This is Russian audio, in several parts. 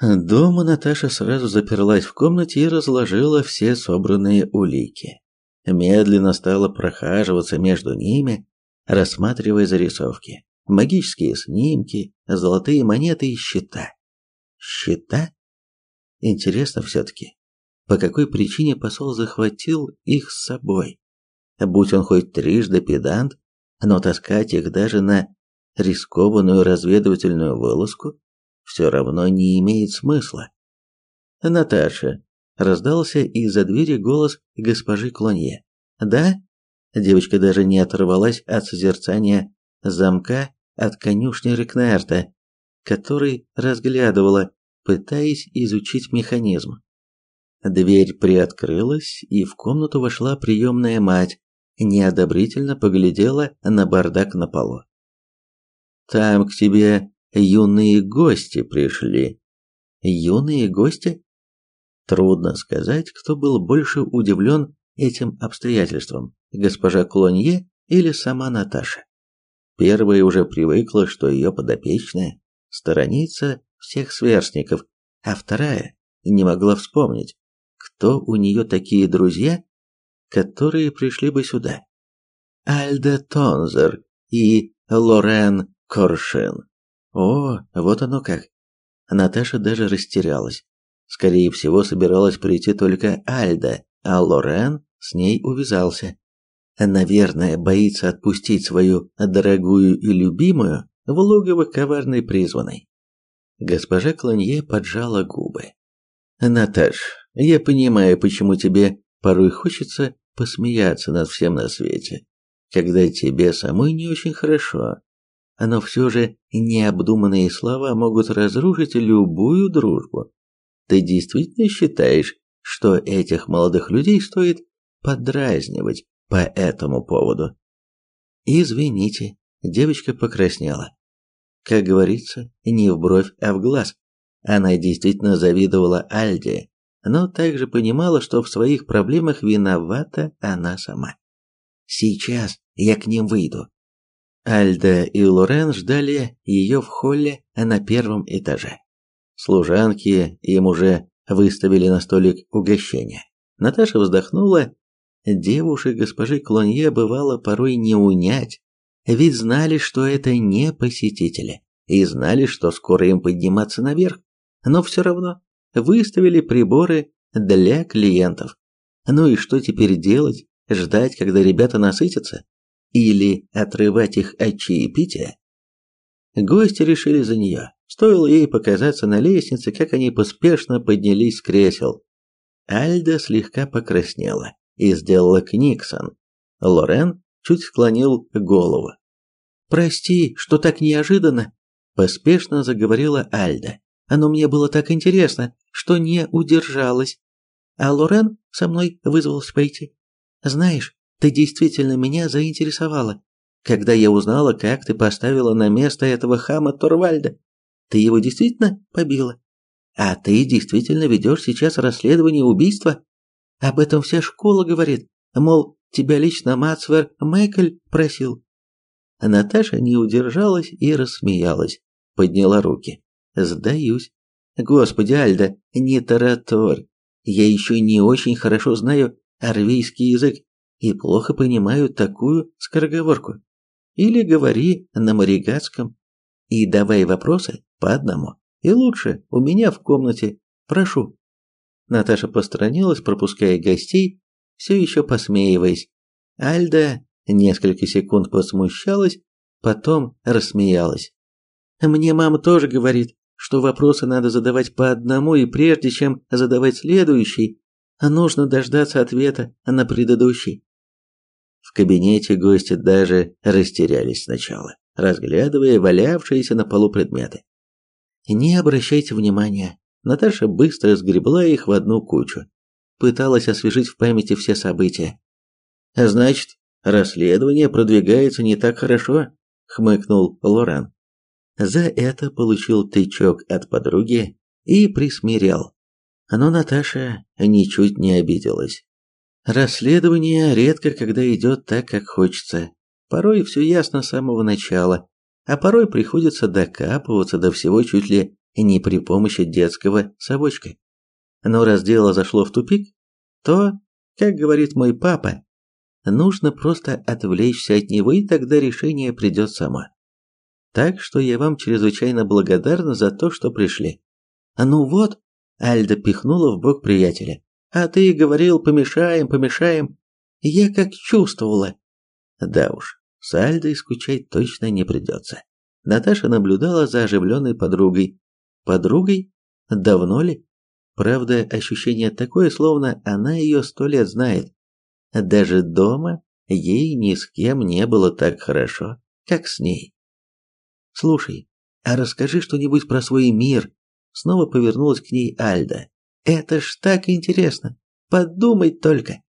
Дома Наташа сразу заперлась в комнате и разложила все собранные улики. Медленно стала прохаживаться между ними, рассматривая зарисовки, магические снимки, золотые монеты и счета. Счета? Интересно все-таки, по какой причине посол захватил их с собой? Будь он хоть трижды педант, но таскать их даже на рискованную разведывательную вылазку все равно не имеет смысла. Наташа, раздался из-за двери голос госпожи Клонье. Да? Девочка даже не оторвалась от созерцания замка от конюшни Рекнерта, который разглядывала, пытаясь изучить механизм. Дверь приоткрылась, и в комнату вошла приемная мать, неодобрительно поглядела на бардак на полу. «Там к тебе юные гости пришли». «Юные гости?» Трудно сказать, кто был больше удивлен этим обстоятельством, госпожа Клонье или сама Наташа. Первая уже привыкла, что ее подопечная сторонится всех сверстников, а вторая не могла вспомнить, кто у нее такие друзья, которые пришли бы сюда. Альда Тонзер и Лорен Коршин. О, вот оно как. Наташа даже растерялась. Скорее всего, собиралась прийти только Альда, а Лорен с ней увязался. Наверное, боится отпустить свою дорогую и любимую в логово коварной призванной. Госпожа Клонье поджала губы. «Наташ, я понимаю, почему тебе порой хочется посмеяться над всем на свете, когда тебе самой не очень хорошо. Но все же необдуманные слова могут разрушить любую дружбу. Ты действительно считаешь, что этих молодых людей стоит подразнивать по этому поводу? Извините, девочка покраснела. Как говорится, не в бровь, а в глаз. Она действительно завидовала Альде, но также понимала, что в своих проблемах виновата она сама. Сейчас я к ним выйду. Альда и Лорен ждали ее в холле на первом этаже. Служанки им уже выставили на столик угощения. Наташа вздохнула. Девушек госпожи Клонье бывало порой не унять, ведь знали, что это не посетители, и знали, что скоро им подниматься наверх, но все равно выставили приборы для клиентов. Ну и что теперь делать? Ждать, когда ребята насытятся? Или отрывать их от чаепития? Гости решили за нее. Стоило ей показаться на лестнице, как они поспешно поднялись с кресел. Альда слегка покраснела и сделала книксон. Лорен чуть склонил голову. «Прости, что так неожиданно», – поспешно заговорила Альда. «Оно мне было так интересно, что не удержалась. А Лорен со мной вызвался пойти. Знаешь, ты действительно меня заинтересовала, когда я узнала, как ты поставила на место этого хама Торвальда. Ты его действительно побила? А ты действительно ведешь сейчас расследование убийства? Об этом вся школа говорит, мол, тебя лично Мацвер Мэкль просил. Наташа не удержалась и рассмеялась, подняла руки. Сдаюсь. Господи, Альда, не тараторь. Я еще не очень хорошо знаю арвийский язык и плохо понимаю такую скороговорку. Или говори на маригатском. И давай вопросы по одному. И лучше у меня в комнате. Прошу. Наташа посторонилась, пропуская гостей, все еще посмеиваясь. Альда несколько секунд посмущалась, потом рассмеялась. Мне мама тоже говорит, что вопросы надо задавать по одному, и прежде чем задавать следующий, нужно дождаться ответа на предыдущий. В кабинете гости даже растерялись сначала, разглядывая валявшиеся на полу предметы. Не обращайте внимания. Наташа быстро сгребла их в одну кучу. Пыталась освежить в памяти все события. Значит, расследование продвигается не так хорошо, хмыкнул Лоран. За это получил тычок от подруги и присмирел. Но Наташа ничуть не обиделась. Расследование редко когда идет так, как хочется. Порой все ясно с самого начала, а порой приходится докапываться до всего чуть ли не при помощи детского совочка. Но раз дело зашло в тупик, то, как говорит мой папа, нужно просто отвлечься от него, и тогда решение придет само. Так что я вам чрезвычайно благодарна за то, что пришли. Ну вот, Альда пихнула в бок приятеля. А ты говорил, помешаем, помешаем. Я как чувствовала. Да уж, с Альдой скучать точно не придется. Наташа наблюдала за оживленной подругой. Подругой? Давно ли? Правда, ощущение такое, словно она ее сто лет знает. Даже дома ей ни с кем не было так хорошо, как с ней. «Слушай, а расскажи что-нибудь про свой мир», снова повернулась к ней Альда. «Это ж так интересно! Подумать только!»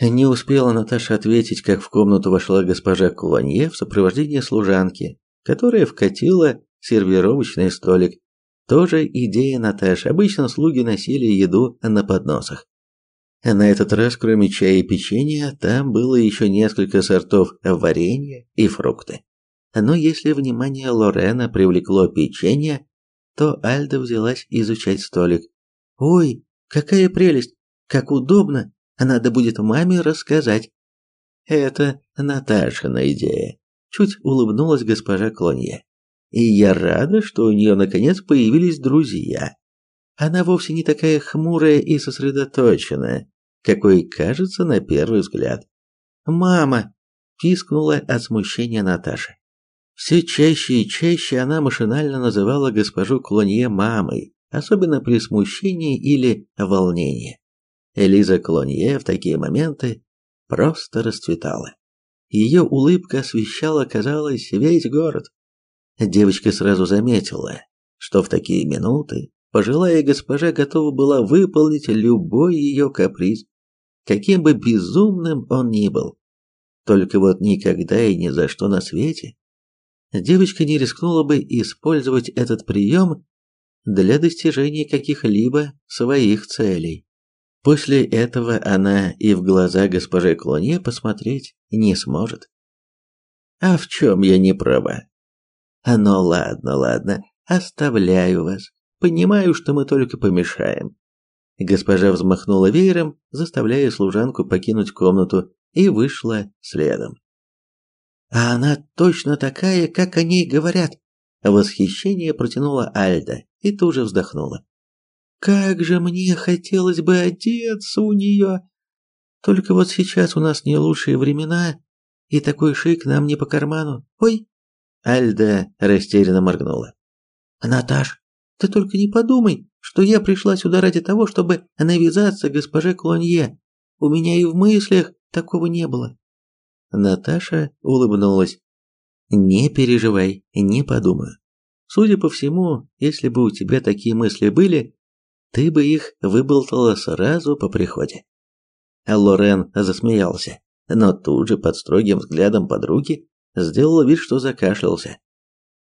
Не успела Наташа ответить, как в комнату вошла госпожа Куланье в сопровождении служанки, которая вкатила сервировочный столик. Тоже идея Наташи. Обычно слуги носили еду на подносах. На этот раз, кроме чая и печенья, там было еще несколько сортов варенья и фрукты. Но если внимание Лорена привлекло печенье, то Альда взялась изучать столик. «Ой, какая прелесть! Как удобно! Надо будет маме рассказать». «Это Наташина идея», – чуть улыбнулась госпожа Клонье. «И я рада, что у нее наконец появились друзья. Она вовсе не такая хмурая и сосредоточенная, какой кажется на первый взгляд. «Мама!» – пискнула от смущения Наташа. Все чаще и чаще она машинально называла госпожу Клонье мамой, особенно при смущении или волнении. Элиза Клонье в такие моменты просто расцветала. Ее улыбка освещала, казалось, весь город. Девочка сразу заметила, что в такие минуты пожилая госпожа готова была выполнить любой ее каприз, каким бы безумным он ни был. Только вот никогда и ни за что на свете девочка не рискнула бы использовать этот прием для достижения каких-либо своих целей. После этого она и в глаза госпоже Клонье посмотреть не сможет. А в чем я не права? Ну ладно, ладно, оставляю вас. Понимаю, что мы только помешаем. Госпожа взмахнула веером, заставляя служанку покинуть комнату, и вышла следом. А она точно такая, как о ней говорят. Восхищение протянула Альда и тут же вздохнула. Как же мне хотелось бы одеться у нее. Только вот сейчас у нас не лучшие времена, и такой шик нам не по карману. Ой, Альда растерянно моргнула. Наташ, ты только не подумай, что я пришла сюда ради того, чтобы навязаться госпоже Клонье. У меня и в мыслях такого не было. Наташа улыбнулась. Не переживай, не подумаю. Судя по всему, если бы у тебя такие мысли были, ты бы их выболтала сразу по приходе. Лорен засмеялся, но тут же под строгим взглядом подруги сделал вид, что закашлялся.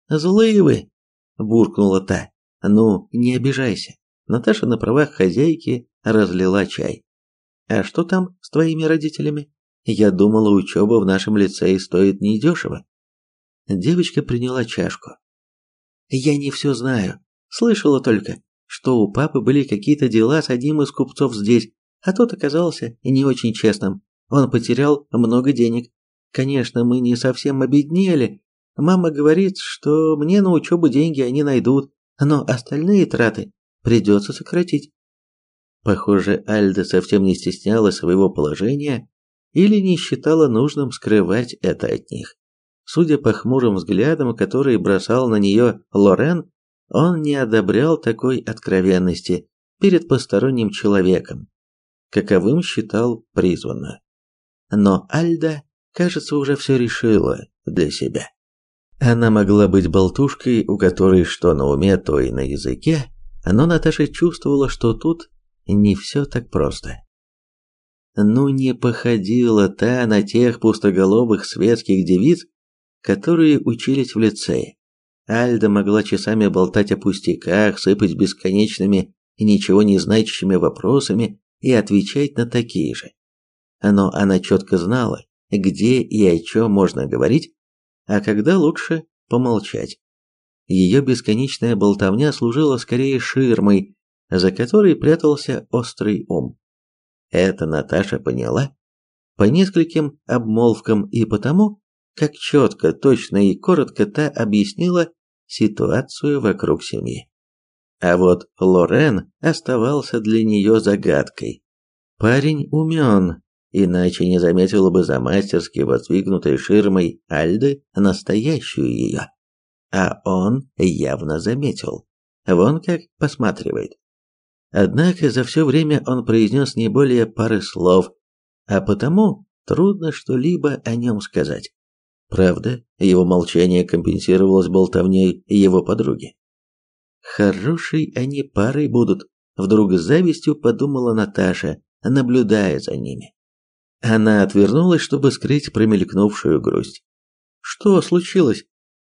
«Злые вы!» – буркнула та. «Ну, не обижайся». Наташа на правах хозяйки разлила чай. «А что там с твоими родителями?» Я думала, учеба в нашем лицее стоит недешево. Девочка приняла чашку. Я не все знаю. Слышала только, что у папы были какие-то дела с одним из купцов здесь, а тот оказался не очень честным. Он потерял много денег. Конечно, мы не совсем обеднели. Мама говорит, что мне на учебу деньги они найдут, но остальные траты придется сократить. Похоже, Альда совсем не стеснялась своего положения или не считала нужным скрывать это от них. Судя по хмурым взглядам, которые бросал на нее Лорен, он не одобрял такой откровенности перед посторонним человеком, каковым считал призванно. Но Альда, кажется, уже все решила для себя. Она могла быть болтушкой, у которой что на уме, то и на языке, но Наташа чувствовала, что тут не все так просто. Ну не походила та на тех пустоголовых светских девиц, которые учились в лицее. Альда могла часами болтать о пустяках, сыпать бесконечными и ничего не значащими вопросами и отвечать на такие же. Но она четко знала, где и о чем можно говорить, а когда лучше помолчать. Ее бесконечная болтовня служила скорее ширмой, за которой прятался острый ум. Это Наташа поняла по нескольким обмолвкам и потому, как четко, точно и коротко та объяснила ситуацию вокруг семьи. А вот Лорен оставался для нее загадкой. Парень умен, иначе не заметила бы за мастерски воздвигнутой ширмой Альды настоящую ее. А он явно заметил. Вон как посматривает. Однако за все время он произнес не более пары слов, а потому трудно что-либо о нем сказать. Правда, его молчание компенсировалось болтовней его подруги. Хорошей они парой будут, вдруг с завистью подумала Наташа, наблюдая за ними. Она отвернулась, чтобы скрыть промелькнувшую грусть. Что случилось?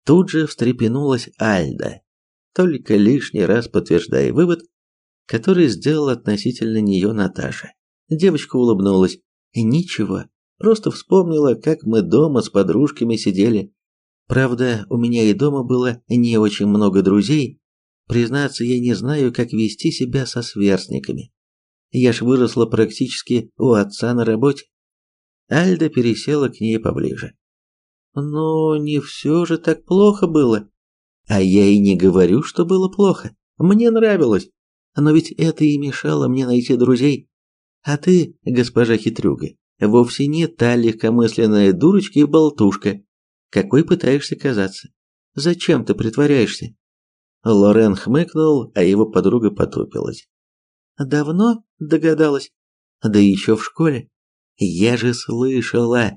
Тут же встрепенулась Альда, только лишний раз подтверждая вывод, который сделал относительно нее Наташа. Девочка улыбнулась. Ничего, просто вспомнила, как мы дома с подружками сидели. Правда, у меня и дома было не очень много друзей. Признаться, я не знаю, как вести себя со сверстниками. Я ж выросла практически у отца на работе. Альда пересела к ней поближе. Но не все же так плохо было. А я и не говорю, что было плохо. Мне нравилось. Но ведь это и мешало мне найти друзей. А ты, госпожа хитрюга, вовсе не та легкомысленная дурочка и болтушка, какой пытаешься казаться. Зачем ты притворяешься? Лорен хмыкнул, а его подруга потупилась. Давно догадалась? Да еще в школе. Я же слышала,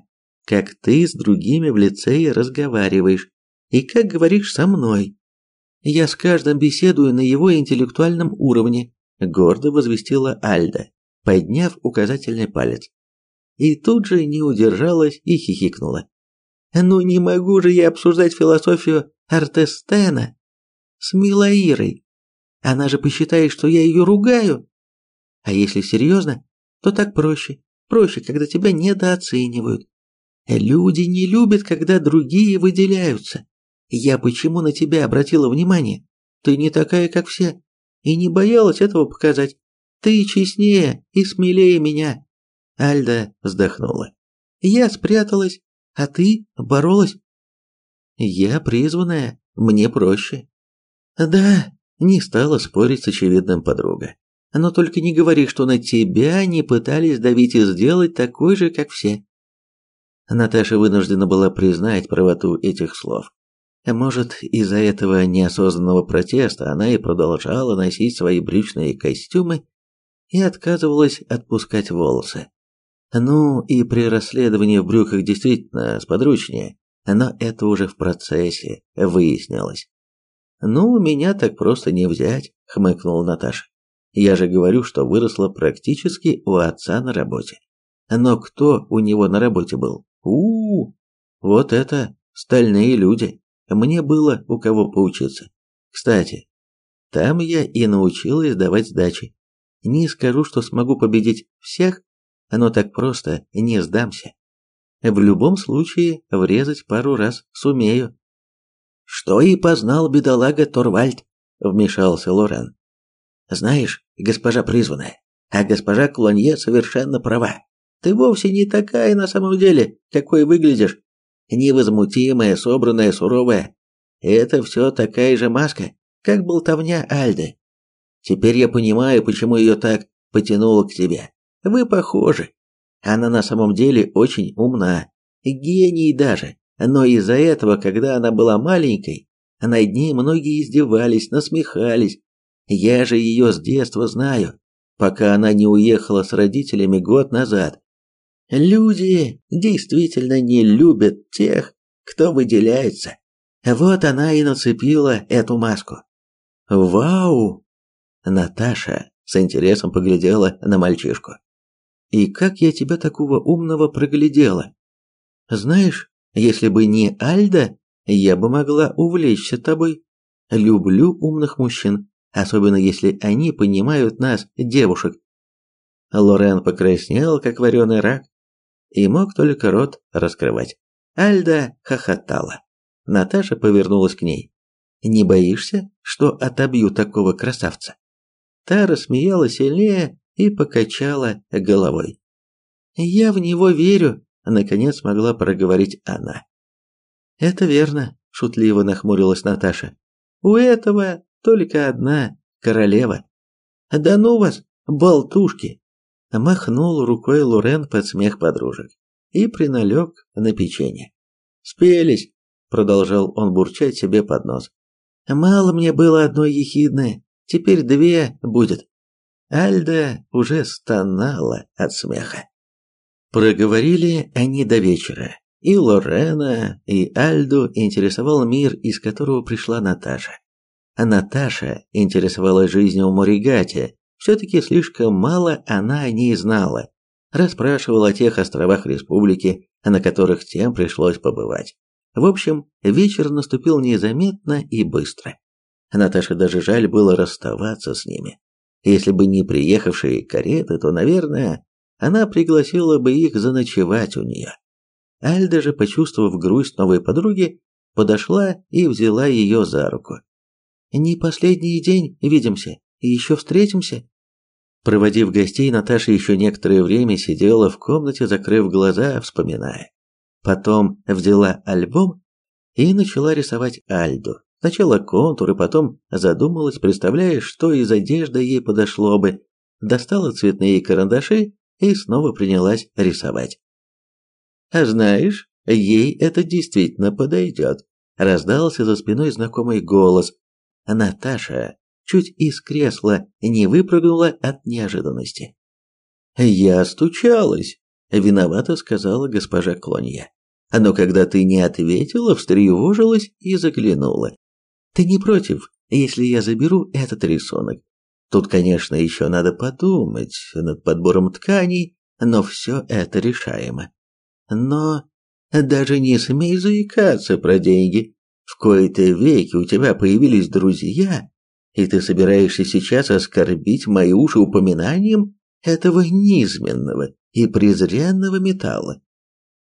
как ты с другими в лицее разговариваешь и как говоришь со мной. Я с каждым беседую на его интеллектуальном уровне, гордо возвестила Альда, подняв указательный палец. И тут же не удержалась и хихикнула. Ну не могу же я обсуждать философию Артестена с Милаирой. Она же посчитает, что я ее ругаю. А если серьезно, то так проще. Проще, когда тебя недооценивают. Люди не любят, когда другие выделяются. Я почему на тебя обратила внимание? Ты не такая, как все, и не боялась этого показать. Ты честнее и смелее меня. Альда вздохнула. Я спряталась, а ты боролась. Я призванная, мне проще. Да, не стала спорить с очевидным подруга. Но только не говори, что на тебя не пытались давить и сделать такой же, как все. Наташа вынуждена была признать правоту этих слов. Может, из-за этого неосознанного протеста она и продолжала носить свои брючные костюмы и отказывалась отпускать волосы. Ну, и при расследовании в брюках действительно сподручнее, но это уже в процессе выяснилось. «Ну, меня так просто не взять», — хмыкнула Наташа. Я же говорю, что выросла практически у отца на работе. Но кто у него на работе был? у у, -у Вот это стальные люди. Мне было у кого поучиться. Кстати, там я и научилась давать сдачи. Не скажу, что смогу победить всех, но так просто не сдамся. В любом случае, врезать пару раз сумею. Что и познал бедолага Торвальд, вмешался Лорен. Знаешь, госпожа призванная, а госпожа Клонье совершенно права. Ты вовсе не такая на самом деле, какой выглядишь. Невозмутимая, собранная, суровая. Это все такая же маска, как болтовня Альды. Теперь я понимаю, почему ее так потянуло к тебе. Вы похожи. Она на самом деле очень умна, гений даже. Но из-за этого, когда она была маленькой, над ней многие издевались, насмехались, я же ее с детства знаю, пока она не уехала с родителями год назад. Люди действительно не любят тех, кто выделяется. Вот она и нацепила эту маску. Вау! Наташа с интересом поглядела на мальчишку. И как я тебя такого умного проглядела? Знаешь, если бы не Альда, я бы могла увлечься тобой. Люблю умных мужчин особенно если они понимают нас, девушек. Лорен покраснел, как вареный рак, и мог только рот раскрывать. Альда хохотала. Наташа повернулась к ней. Не боишься, что отобью такого красавца?» Та рассмеялась сильнее и покачала головой. «Я в него верю», — наконец смогла проговорить она. «Это верно», — шутливо нахмурилась Наташа. «У этого только одна королева». «Да ну вас, болтушки!» Махнул рукой Лорен под смех подружек и приналег на печенье. «Спелись!» — продолжал он бурчать себе под нос. «Мало мне было одной ехидной, теперь две будет». Альда уже стонала от смеха. Проговорили они до вечера, и Лорена, и Альду интересовал мир, из которого пришла Наташа. А Наташа интересовала жизнью у Моригати, все-таки слишком мало она о ней знала. Расспрашивал о тех островах республики, на которых тем пришлось побывать. В общем, вечер наступил незаметно и быстро. Наташе даже жаль было расставаться с ними. Если бы не приехавшие кареты, то, наверное, она пригласила бы их заночевать у нее. Альда же, почувствовав грусть новой подруги, подошла и взяла ее за руку. «Не последний день видимся, и еще встретимся?» Проводив гостей, Наташа еще некоторое время сидела в комнате, закрыв глаза, вспоминая. Потом взяла альбом и начала рисовать Альду. Сначала контуры, потом задумалась, представляя, что из одежды ей подошло бы. Достала цветные карандаши и снова принялась рисовать. «А знаешь, ей это действительно подойдет», — раздался за спиной знакомый голос. Наташа чуть из кресла не выпрыгнула от неожиданности. «Я стучалась», — виновато сказала госпожа Клонья. Но когда ты не ответила, встревожилась и заглянула. «Ты не против, если я заберу этот рисунок?» Тут, конечно, еще надо подумать над подбором тканей, но все это решаемо. Но даже не смей заикаться про деньги. В кои-то веки у тебя появились друзья, и ты собираешься сейчас оскорбить мои уши упоминанием этого низменного и презренного металла.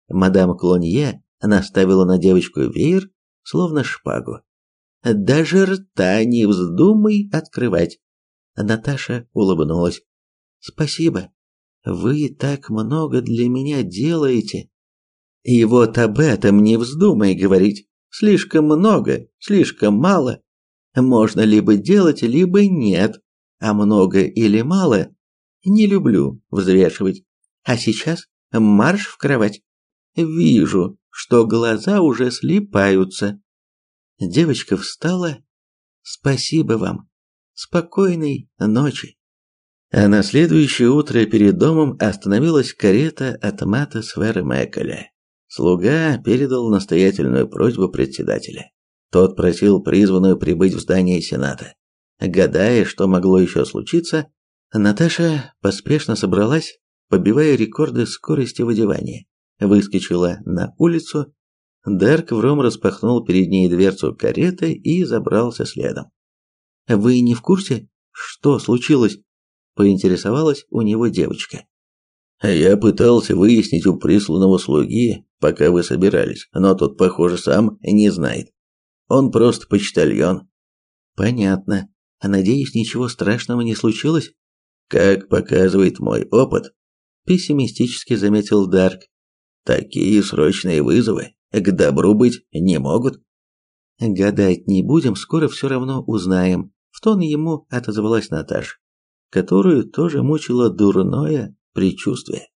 Мадам Клонье наставила на девочку веер, словно шпагу. Даже рта не вздумай открывать. Наташа улыбнулась. Спасибо. Вы так много для меня делаете. И вот об этом не вздумай говорить. Слишком много, слишком мало. Можно либо делать, либо нет. А много или мало не люблю взвешивать. А сейчас марш в кровать. Вижу, что глаза уже слипаются. Девочка встала. Спасибо вам. Спокойной ночи. А на следующее утро перед домом остановилась карета от Мата Свера Мэккеля. Слуга передал настоятельную просьбу председателя. Тот просил призванную прибыть в здание Сената. Гадая, что могло еще случиться, Наташа поспешно собралась, побивая рекорды скорости в одевании. Выскочила на улицу, Дерк вром распахнул перед ней дверцу кареты и забрался следом. «Вы не в курсе, что случилось?» – поинтересовалась у него девочка. «Я пытался выяснить у присланного слуги, пока вы собирались, но тот, похоже, сам не знает. Он просто почтальон». «Понятно. А надеюсь, ничего страшного не случилось?» «Как показывает мой опыт», – пессимистически заметил Дарк. «Такие срочные вызовы к добру быть не могут». «Гадать не будем, скоро все равно узнаем», – в тон ему отозвалась Наташа, которую тоже мучило дурное предчувствие.